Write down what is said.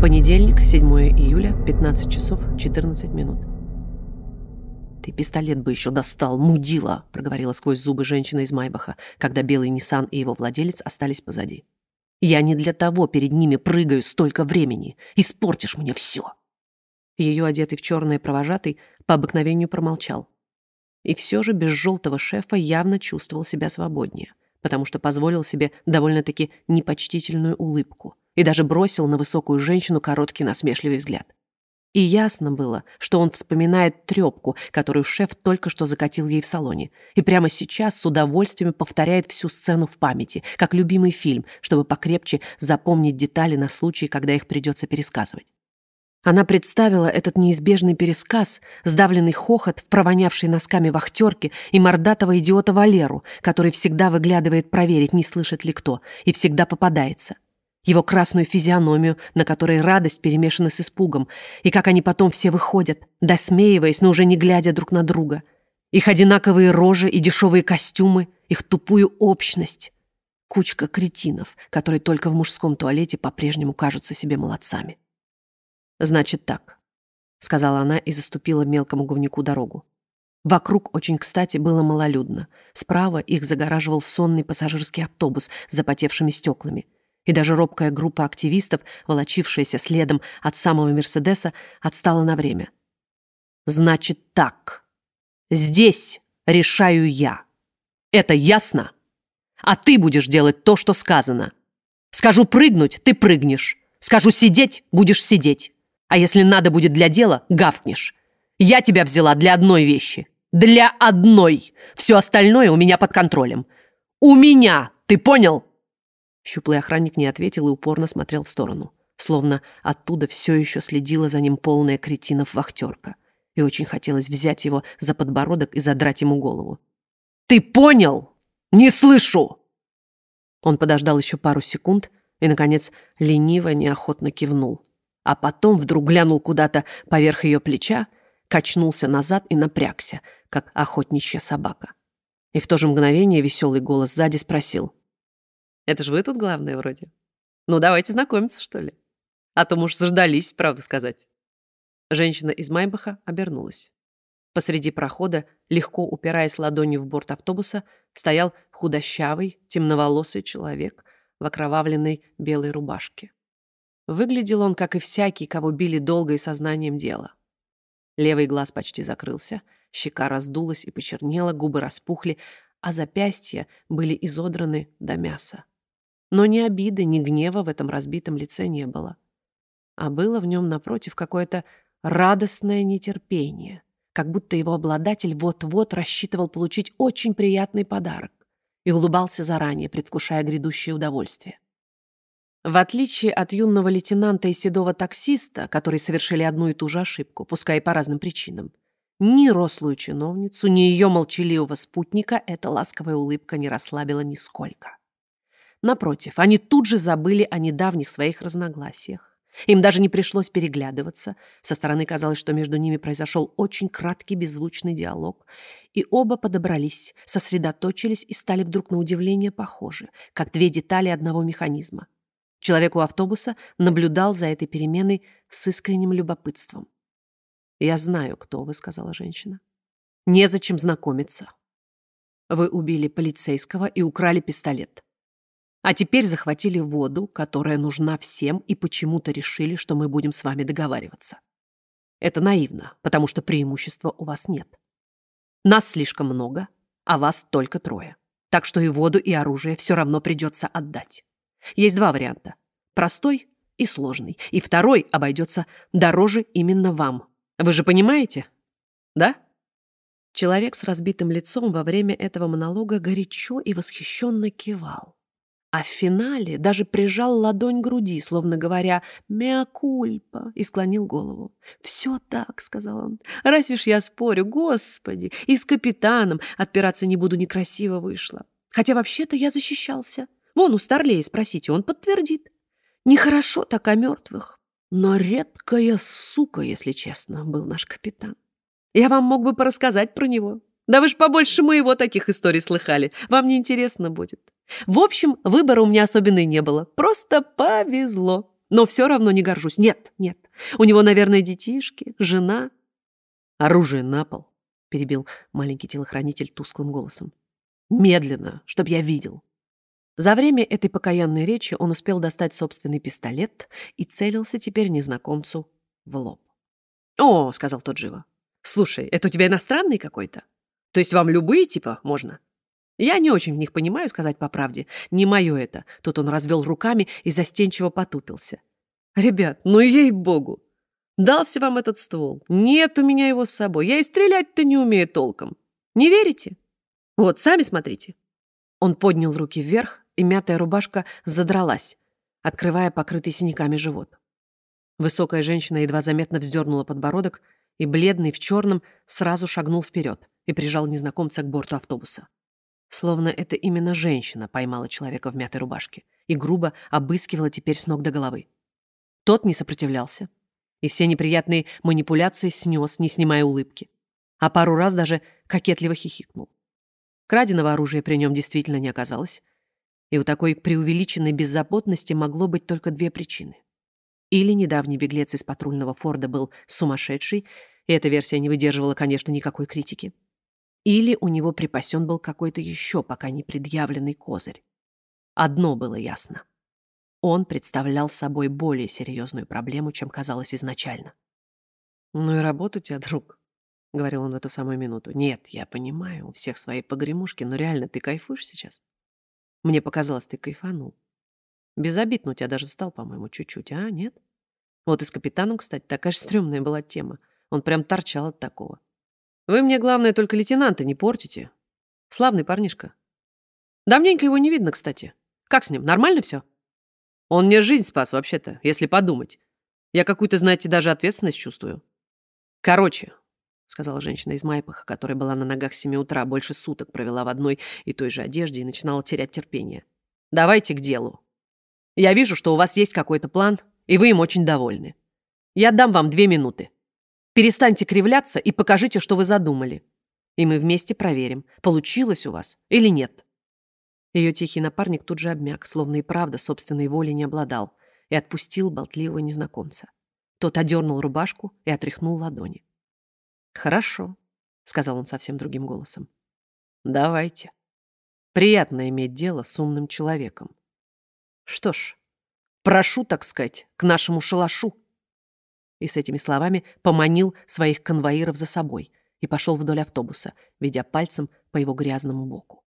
Понедельник, 7 июля, 15 часов 14 минут. «Ты пистолет бы еще достал, мудила!» — проговорила сквозь зубы женщина из Майбаха, когда белый Ниссан и его владелец остались позади. «Я не для того перед ними прыгаю столько времени. Испортишь мне все!» Ее одетый в черное провожатый по обыкновению промолчал. И все же без желтого шефа явно чувствовал себя свободнее, потому что позволил себе довольно-таки непочтительную улыбку и даже бросил на высокую женщину короткий насмешливый взгляд. И ясно было, что он вспоминает трепку, которую шеф только что закатил ей в салоне, и прямо сейчас с удовольствием повторяет всю сцену в памяти, как любимый фильм, чтобы покрепче запомнить детали на случай, когда их придется пересказывать. Она представила этот неизбежный пересказ, сдавленный хохот в провонявшей носками вахтерке и мордатого идиота Валеру, который всегда выглядывает проверить, не слышит ли кто, и всегда попадается. Его красную физиономию, на которой радость перемешана с испугом, и как они потом все выходят, досмеиваясь, но уже не глядя друг на друга. Их одинаковые рожи и дешевые костюмы, их тупую общность. Кучка кретинов, которые только в мужском туалете по-прежнему кажутся себе молодцами. «Значит так», — сказала она и заступила мелкому говнюку дорогу. Вокруг очень кстати было малолюдно. Справа их загораживал сонный пассажирский автобус с запотевшими стеклами. И даже робкая группа активистов, волочившаяся следом от самого «Мерседеса», отстала на время. «Значит так. Здесь решаю я. Это ясно? А ты будешь делать то, что сказано. Скажу прыгнуть — ты прыгнешь. Скажу сидеть — будешь сидеть. А если надо будет для дела, гавкнешь. Я тебя взяла для одной вещи. Для одной. Все остальное у меня под контролем. У меня, ты понял?» Щуплый охранник не ответил и упорно смотрел в сторону, словно оттуда все еще следила за ним полная кретинов вахтерка. И очень хотелось взять его за подбородок и задрать ему голову. «Ты понял? Не слышу!» Он подождал еще пару секунд и, наконец, лениво, неохотно кивнул а потом вдруг глянул куда-то поверх ее плеча, качнулся назад и напрягся, как охотничья собака. И в то же мгновение веселый голос сзади спросил. «Это же вы тут главное вроде? Ну, давайте знакомиться, что ли? А то, может, заждались, правда сказать». Женщина из Майбаха обернулась. Посреди прохода, легко упираясь ладонью в борт автобуса, стоял худощавый, темноволосый человек в окровавленной белой рубашке. Выглядел он, как и всякий, кого били долго и сознанием дела. Левый глаз почти закрылся, щека раздулась и почернела, губы распухли, а запястья были изодраны до мяса. Но ни обиды, ни гнева в этом разбитом лице не было. А было в нем, напротив, какое-то радостное нетерпение, как будто его обладатель вот-вот рассчитывал получить очень приятный подарок и улыбался заранее, предвкушая грядущее удовольствие. В отличие от юного лейтенанта и седого таксиста, которые совершили одну и ту же ошибку, пускай и по разным причинам, ни рослую чиновницу, ни ее молчаливого спутника эта ласковая улыбка не расслабила нисколько. Напротив, они тут же забыли о недавних своих разногласиях. Им даже не пришлось переглядываться. Со стороны казалось, что между ними произошел очень краткий беззвучный диалог. И оба подобрались, сосредоточились и стали вдруг на удивление похожи, как две детали одного механизма. Человек у автобуса наблюдал за этой переменой с искренним любопытством. «Я знаю, кто вы», — сказала женщина. «Незачем знакомиться. Вы убили полицейского и украли пистолет. А теперь захватили воду, которая нужна всем, и почему-то решили, что мы будем с вами договариваться. Это наивно, потому что преимущества у вас нет. Нас слишком много, а вас только трое. Так что и воду, и оружие все равно придется отдать. Есть два варианта. Простой и сложный. И второй обойдется дороже именно вам. Вы же понимаете? Да? Человек с разбитым лицом во время этого монолога горячо и восхищенно кивал. А в финале даже прижал ладонь к груди, словно говоря «Меа кульпа» и склонил голову. «Все так», — сказал он. «Разве ж я спорю? Господи! И с капитаном отпираться не буду, некрасиво вышло. Хотя вообще-то я защищался. Вон у Старлея спросите, он подтвердит. Нехорошо так о мертвых. Но редкая сука, если честно, был наш капитан. Я вам мог бы порассказать про него. Да вы ж побольше моего таких историй слыхали. Вам не интересно будет. В общем, выбора у меня особенно и не было. Просто повезло. Но все равно не горжусь. Нет, нет. У него, наверное, детишки, жена. Оружие на пол, перебил маленький телохранитель тусклым голосом. Медленно, чтоб я видел. За время этой покаянной речи он успел достать собственный пистолет и целился теперь незнакомцу в лоб. «О», — сказал тот живо, — «слушай, это у тебя иностранный какой-то? То есть вам любые типа можно?» Я не очень в них понимаю, сказать по правде. Не мое это. Тут он развел руками и застенчиво потупился. Ребят, ну ей-богу. Дался вам этот ствол. Нет у меня его с собой. Я и стрелять-то не умею толком. Не верите? Вот, сами смотрите. Он поднял руки вверх, и мятая рубашка задралась, открывая покрытый синяками живот. Высокая женщина едва заметно вздернула подбородок, и бледный в черном сразу шагнул вперед и прижал незнакомца к борту автобуса. Словно это именно женщина поймала человека в мятой рубашке и грубо обыскивала теперь с ног до головы. Тот не сопротивлялся, и все неприятные манипуляции снес, не снимая улыбки, а пару раз даже кокетливо хихикнул. Краденого оружия при нем действительно не оказалось, и у такой преувеличенной беззаботности могло быть только две причины. Или недавний беглец из патрульного Форда был сумасшедший, и эта версия не выдерживала, конечно, никакой критики. Или у него припасен был какой-то еще пока не предъявленный козырь. Одно было ясно. Он представлял собой более серьезную проблему, чем казалось изначально. «Ну и работа у тебя, друг», — говорил он в эту самую минуту. «Нет, я понимаю, у всех свои погремушки, но реально ты кайфуешь сейчас?» Мне показалось, ты кайфанул. Без обид, но у тебя даже встал, по-моему, чуть-чуть, а? Нет? Вот и с капитаном, кстати, такая же стрёмная была тема. Он прям торчал от такого. Вы мне, главное, только лейтенанта не портите. Славный парнишка. Давненько его не видно, кстати. Как с ним, нормально все? Он мне жизнь спас, вообще-то, если подумать. Я какую-то, знаете, даже ответственность чувствую. Короче, сказала женщина из Майпаха, которая была на ногах с 7 утра, больше суток провела в одной и той же одежде и начинала терять терпение. «Давайте к делу. Я вижу, что у вас есть какой-то план, и вы им очень довольны. Я дам вам две минуты. Перестаньте кривляться и покажите, что вы задумали. И мы вместе проверим, получилось у вас или нет». Ее тихий напарник тут же обмяк, словно и правда собственной воли не обладал, и отпустил болтливого незнакомца. Тот одернул рубашку и отряхнул ладони. «Хорошо», — сказал он совсем другим голосом. «Давайте. Приятно иметь дело с умным человеком. Что ж, прошу, так сказать, к нашему шалашу». И с этими словами поманил своих конвоиров за собой и пошел вдоль автобуса, ведя пальцем по его грязному боку.